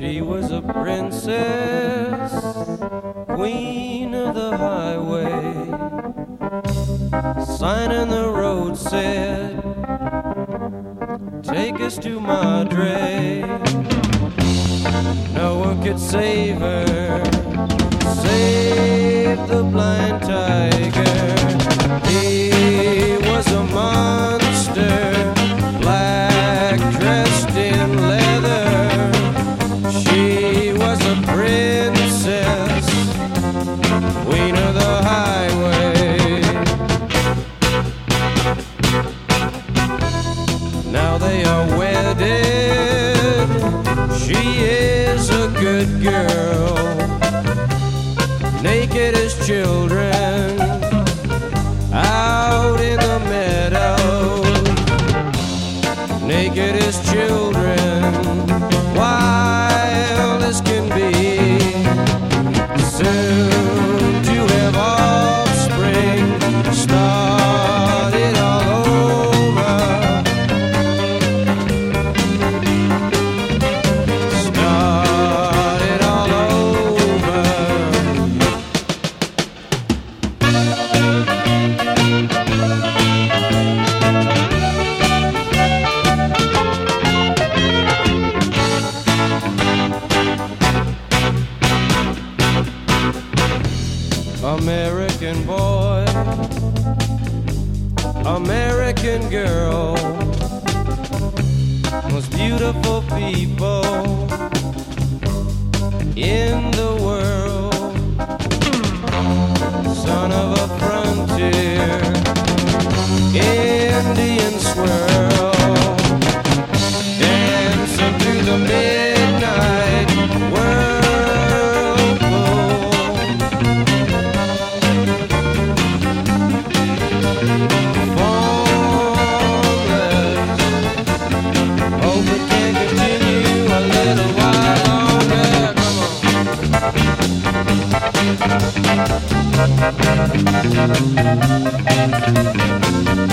She was a princess, queen of the highway. Sign in the road said, Take us to Madre. No one could save her, save the blind tiger. Wedded. She is a good girl, naked as children American boy, American girl, most beautiful people in the son of a frontier, Indian swirl, dancing through the midnight whirlpool. formless. Thank